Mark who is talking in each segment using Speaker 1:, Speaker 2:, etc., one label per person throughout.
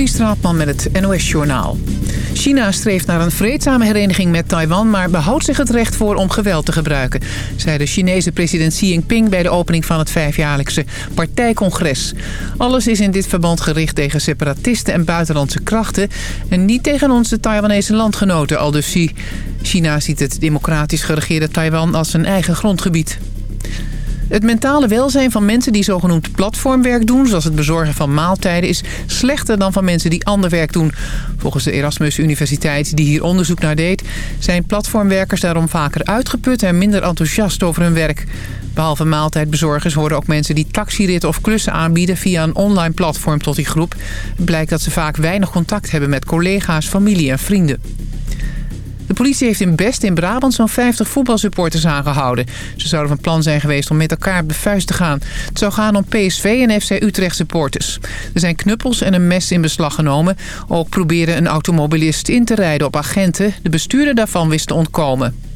Speaker 1: Katrien Straatman met het NOS-journaal. China streeft naar een vreedzame hereniging met Taiwan... maar behoudt zich het recht voor om geweld te gebruiken... zei de Chinese president Xi Jinping bij de opening van het vijfjaarlijkse partijcongres. Alles is in dit verband gericht tegen separatisten en buitenlandse krachten... en niet tegen onze Taiwanese landgenoten, al dus Xi. China ziet het democratisch geregeerde Taiwan als zijn eigen grondgebied. Het mentale welzijn van mensen die zogenoemd platformwerk doen... zoals het bezorgen van maaltijden... is slechter dan van mensen die ander werk doen. Volgens de Erasmus Universiteit, die hier onderzoek naar deed... zijn platformwerkers daarom vaker uitgeput... en minder enthousiast over hun werk. Behalve maaltijdbezorgers horen ook mensen die taxiritten of klussen aanbieden... via een online platform tot die groep. Het blijkt dat ze vaak weinig contact hebben met collega's, familie en vrienden. De politie heeft in Best in Brabant zo'n 50 voetbalsupporters aangehouden. Ze zouden van plan zijn geweest om met elkaar op de vuist te gaan. Het zou gaan om PSV en FC Utrecht supporters. Er zijn knuppels en een mes in beslag genomen. Ook probeerde een automobilist in te rijden op agenten. De bestuurder daarvan wist te ontkomen.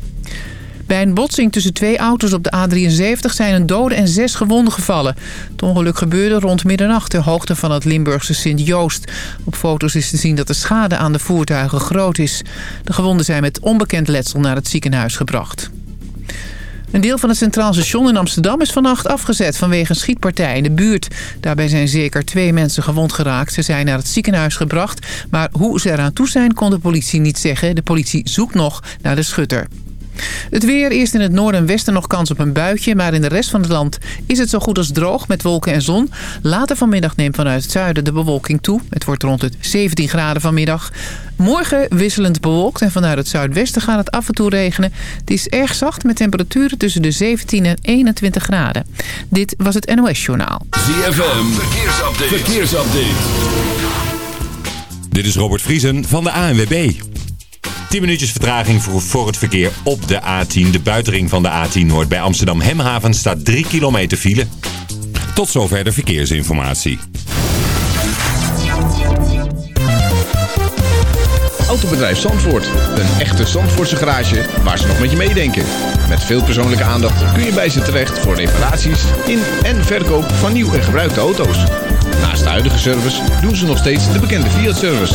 Speaker 1: Bij een botsing tussen twee auto's op de A73 zijn een dode en zes gewonden gevallen. Het ongeluk gebeurde rond middernacht ter hoogte van het Limburgse Sint-Joost. Op foto's is te zien dat de schade aan de voertuigen groot is. De gewonden zijn met onbekend letsel naar het ziekenhuis gebracht. Een deel van het Centraal Station in Amsterdam is vannacht afgezet vanwege een schietpartij in de buurt. Daarbij zijn zeker twee mensen gewond geraakt. Ze zijn naar het ziekenhuis gebracht, maar hoe ze eraan toe zijn kon de politie niet zeggen. De politie zoekt nog naar de schutter. Het weer, eerst in het noorden en westen nog kans op een buitje... maar in de rest van het land is het zo goed als droog met wolken en zon. Later vanmiddag neemt vanuit het zuiden de bewolking toe. Het wordt rond het 17 graden vanmiddag. Morgen wisselend bewolkt en vanuit het zuidwesten gaat het af en toe regenen. Het is erg zacht met temperaturen tussen de 17 en 21 graden. Dit was het NOS Journaal.
Speaker 2: ZFM, verkeersupdate. verkeersupdate. Dit is Robert Vriesen van de ANWB. 10 minuutjes vertraging voor, voor het verkeer op de A10. De buitenring van de A10 Noord bij Amsterdam Hemhaven staat 3 kilometer file. Tot zover de verkeersinformatie.
Speaker 3: Autobedrijf Zandvoort. Een echte Zandvoortse garage waar ze nog met je meedenken. Met veel persoonlijke aandacht kun je bij ze terecht voor reparaties in en verkoop van nieuw en gebruikte auto's. Naast de huidige service doen ze nog steeds de bekende Fiat-service.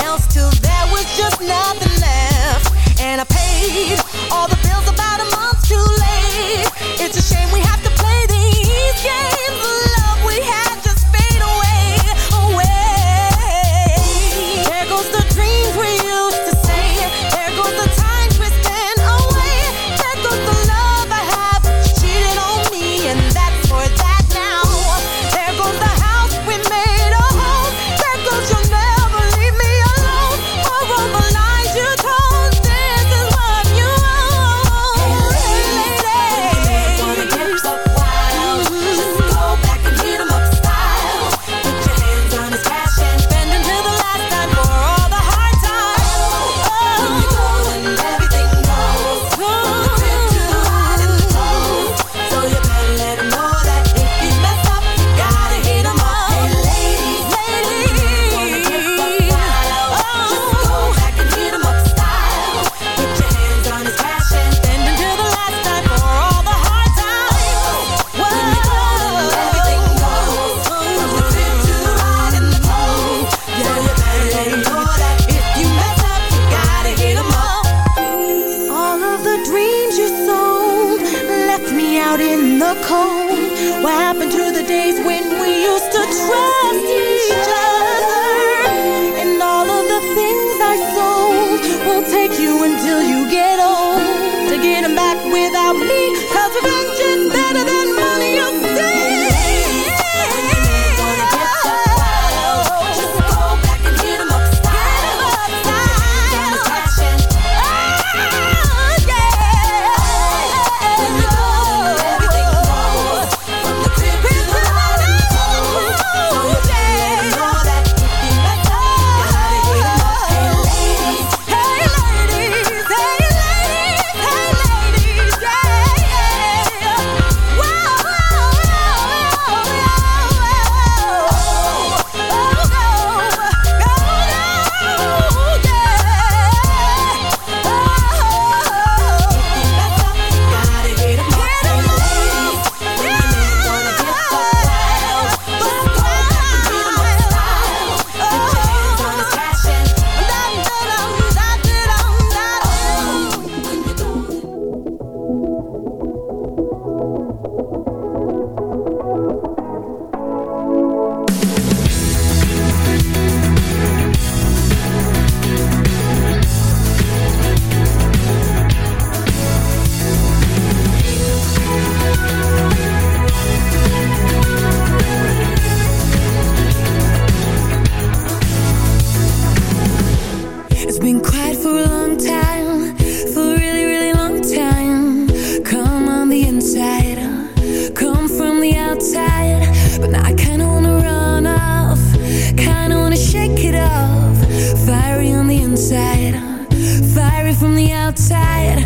Speaker 4: else till there was just nothing inside Come from the outside But now I kinda wanna run off. Kinda wanna shake it off. Fiery on the inside Fiery from the outside.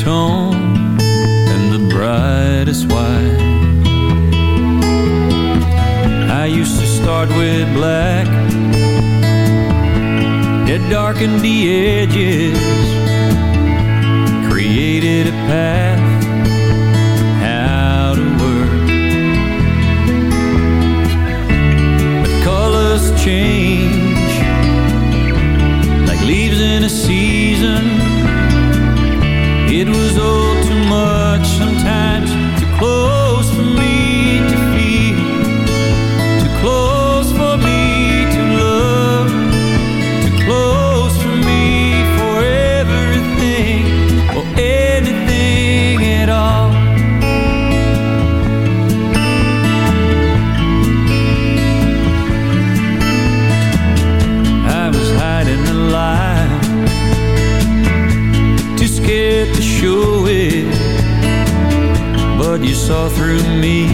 Speaker 5: tone and the brightest white. I used to start with black, It darkened the edges, created a path. How to work. But colors change like leaves in a sea through me.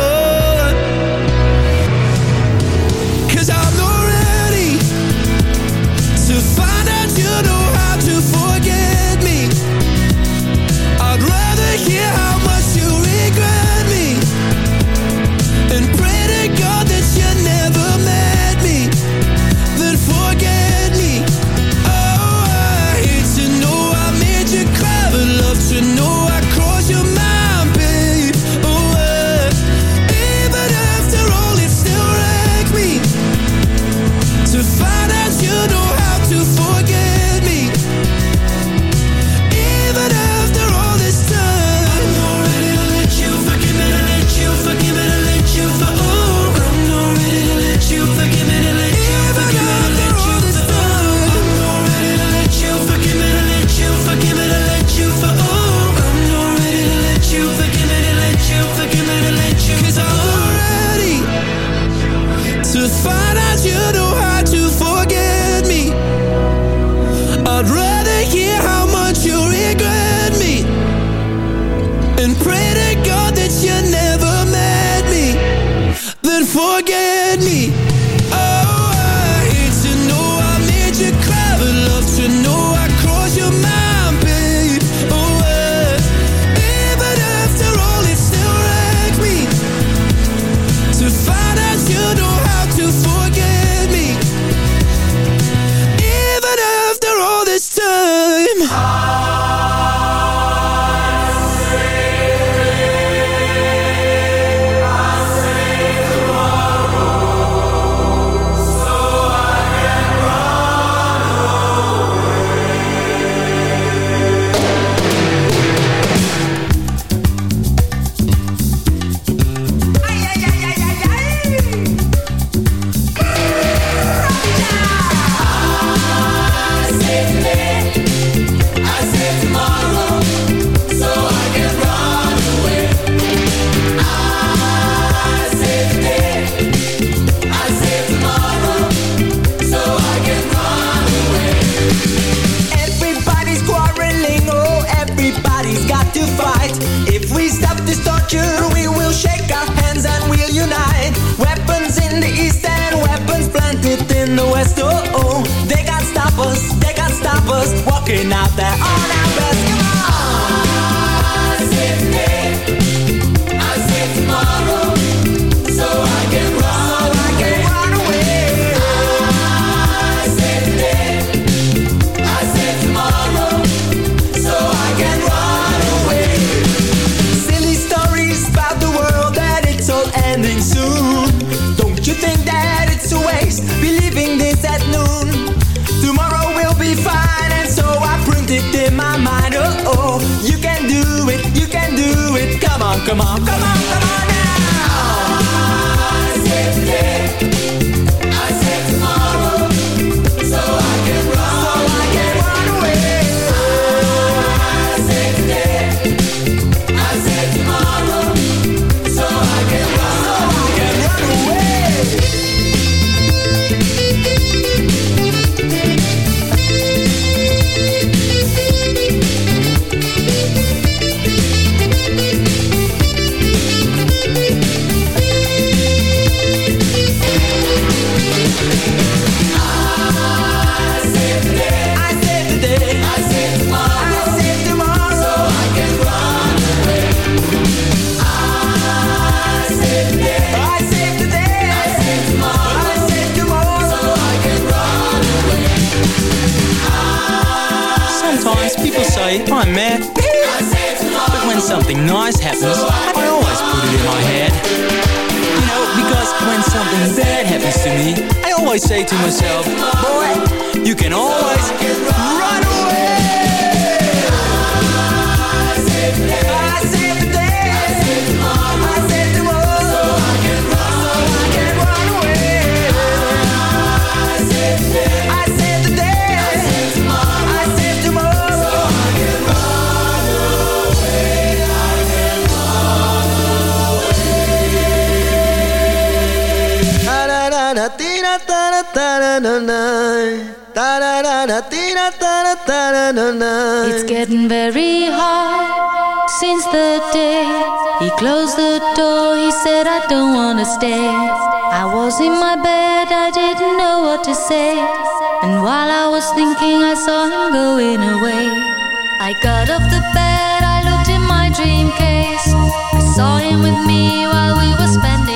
Speaker 6: playing with me while we were spending.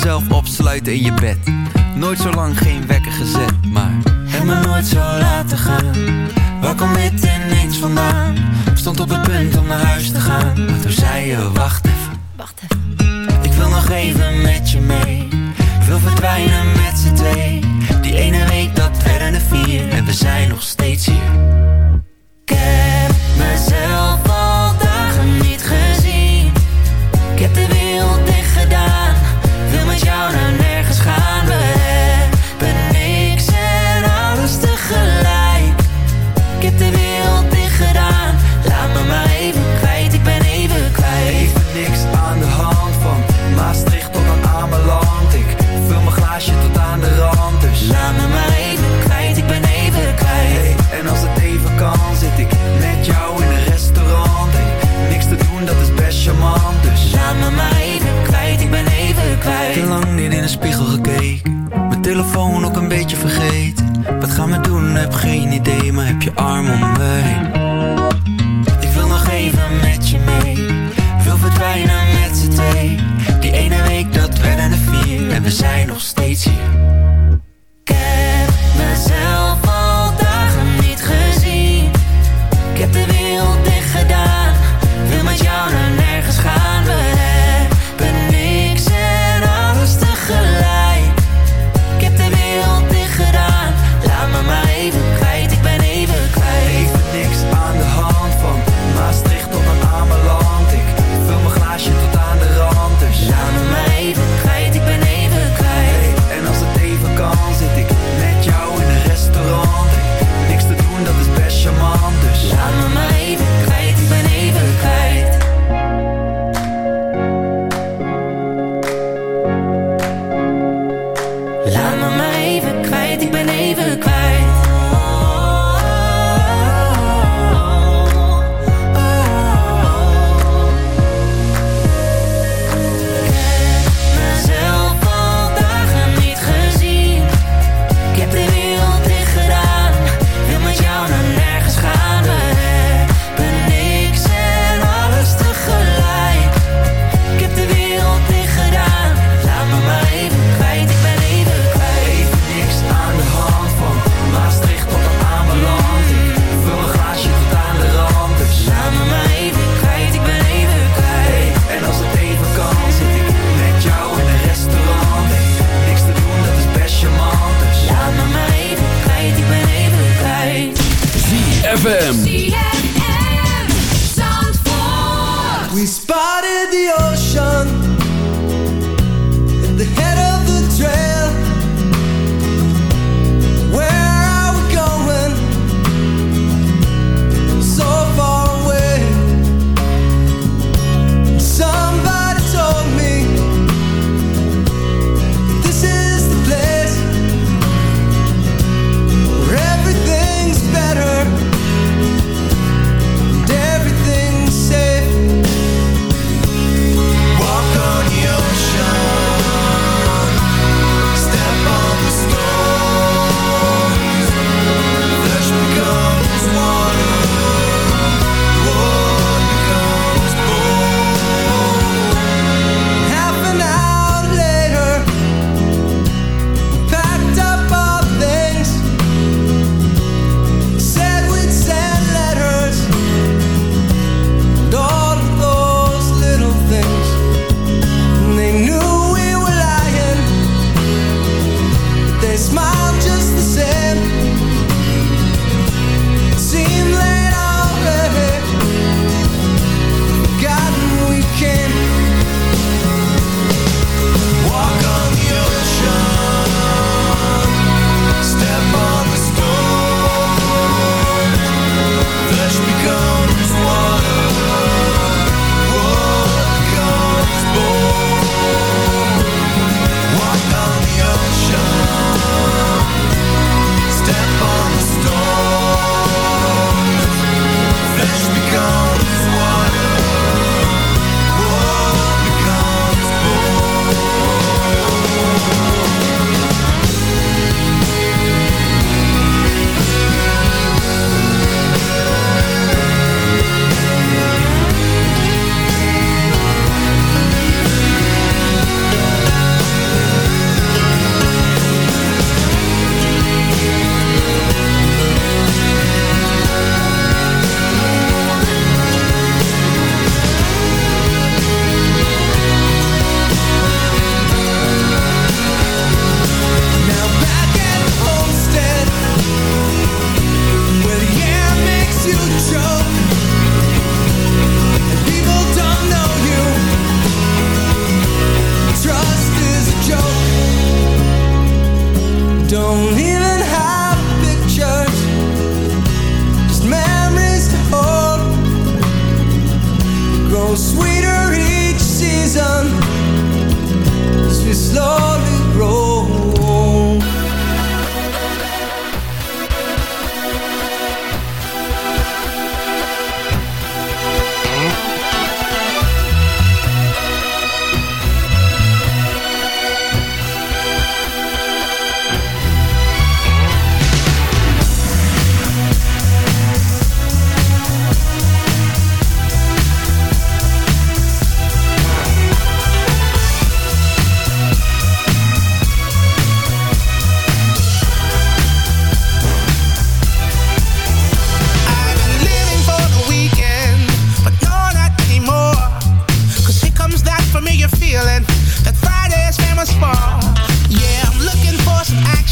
Speaker 7: zelf opsluiten in je bed. Nooit zo lang geen wekker gezet, maar. Heb me nooit zo laten gaan. Waar kom dit ineens vandaan? Stond op het punt om naar huis te gaan. Maar toen zei je: Wacht even. Wacht even. Ik wil nog even met je mee. Ik wil verdwijnen met z'n twee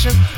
Speaker 8: attention.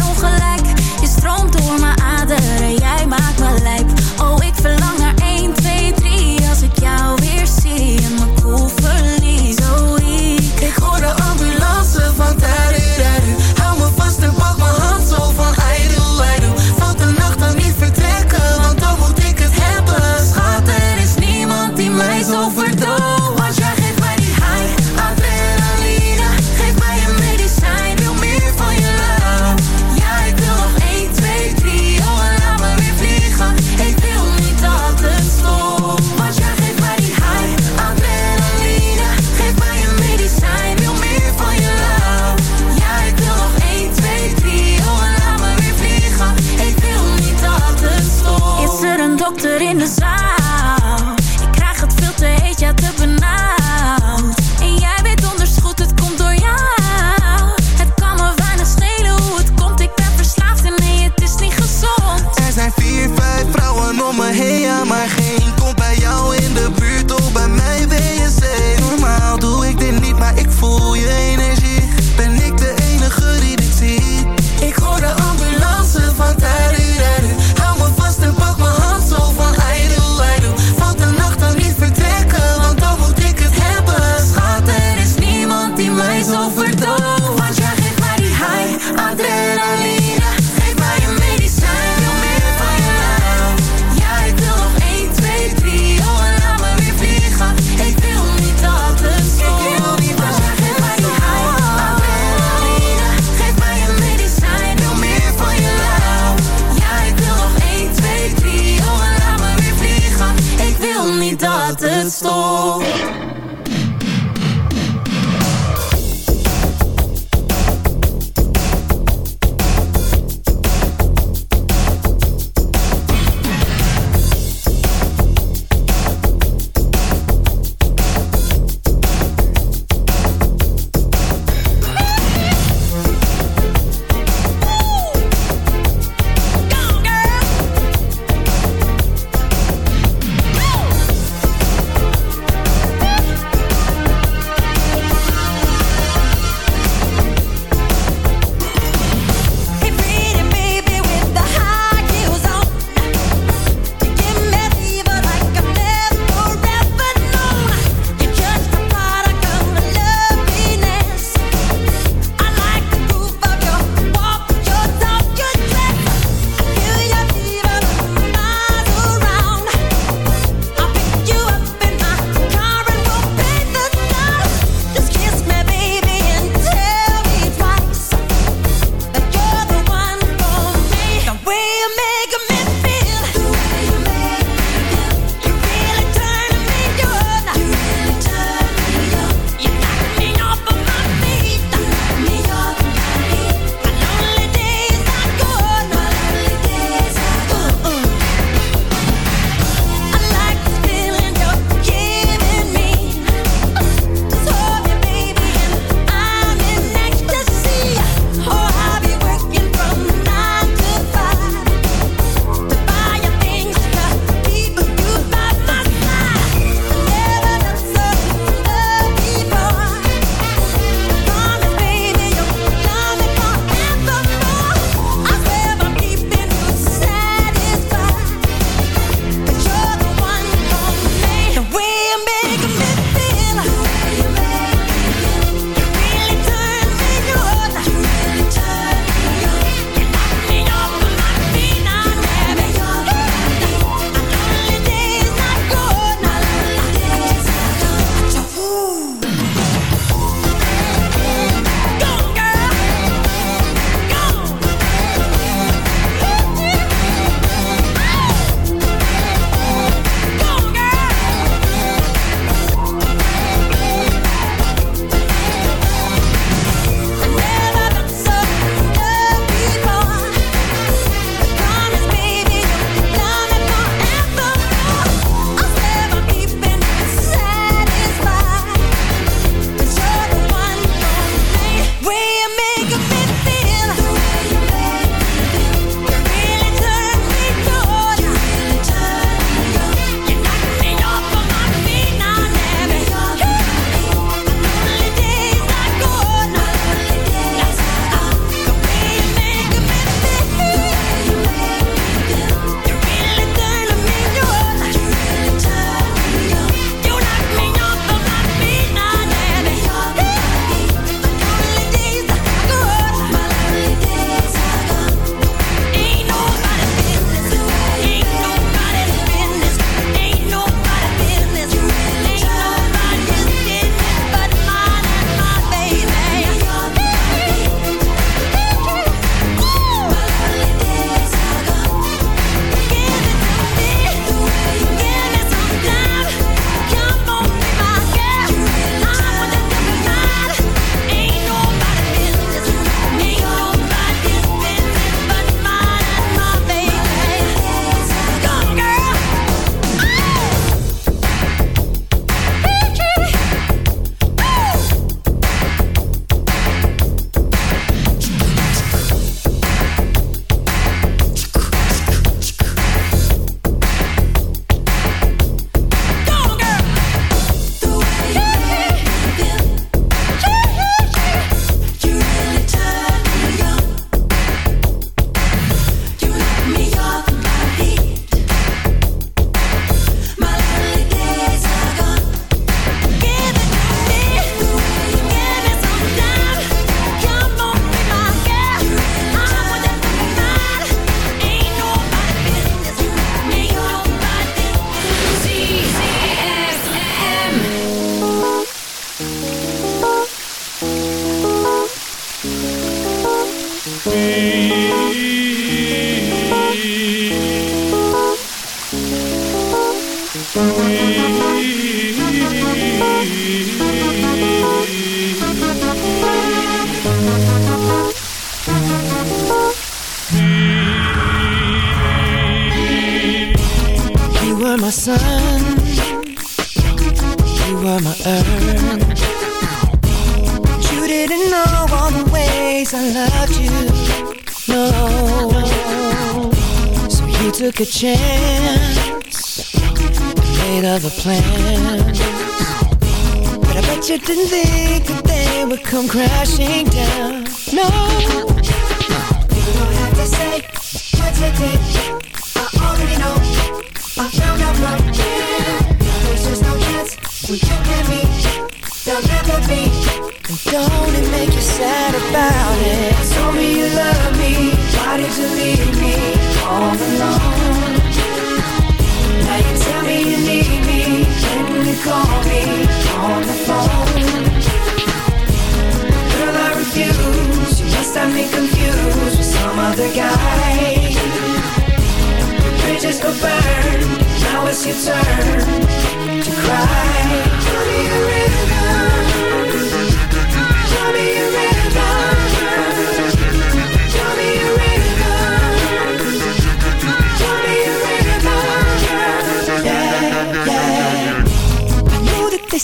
Speaker 9: Did leave me all alone? Now you tell me you need me. When you call me on the phone. Girl, I refuse. You must have me confused with some other guy. Bridges go burn. Now it's your turn to cry. Tell me a rhythm. Tell me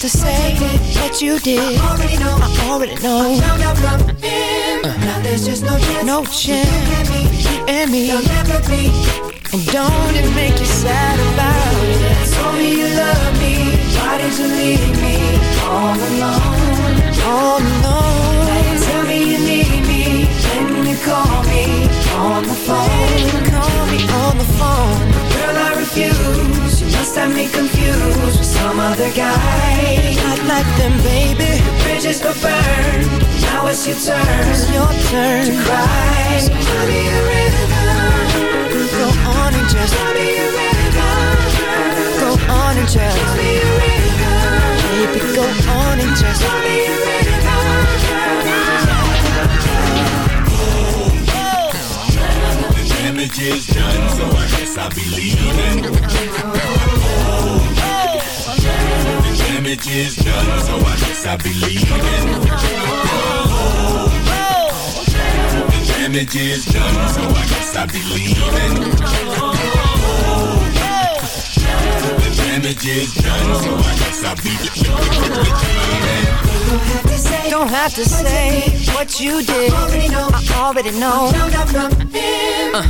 Speaker 9: To say what you did. I already know. I already know. I found out from him. Uh-huh. Now there's just no chance. No chance. You and me. There'll never be. And don't it make you sad about it? Told me you love me. Why did you leave me all alone? All alone. Now you tell me you need me. When you call me on the phone. Call me on the phone. Girl, I refuse. You must have me confused with some other guy. Not like them, baby. The bridges go burn. Now it's your turn. It's your turn to cry. So tell me a rhythm. Go on and just tell me a rhythm. Go on and just tell me a rhythm. Baby, go on and just tell me a
Speaker 10: The damage is done, so I be leaving. The damage is done, so I guess I'll be leaving. I be. The damage is done, so I guess I'll be leaving.
Speaker 9: Don't have to say what you did. I already know. Uh,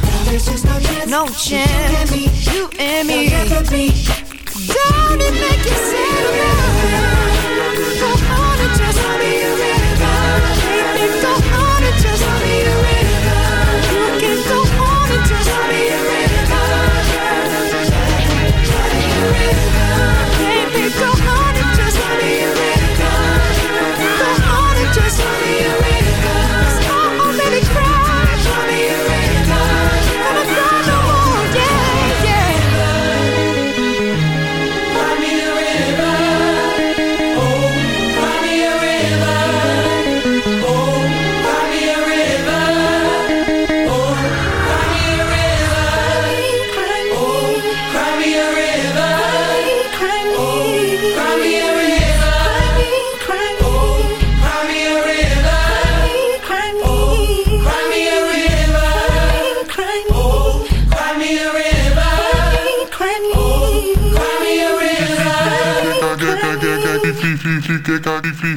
Speaker 9: no chance. You and me. Don't it make you and just You can go on and just
Speaker 11: De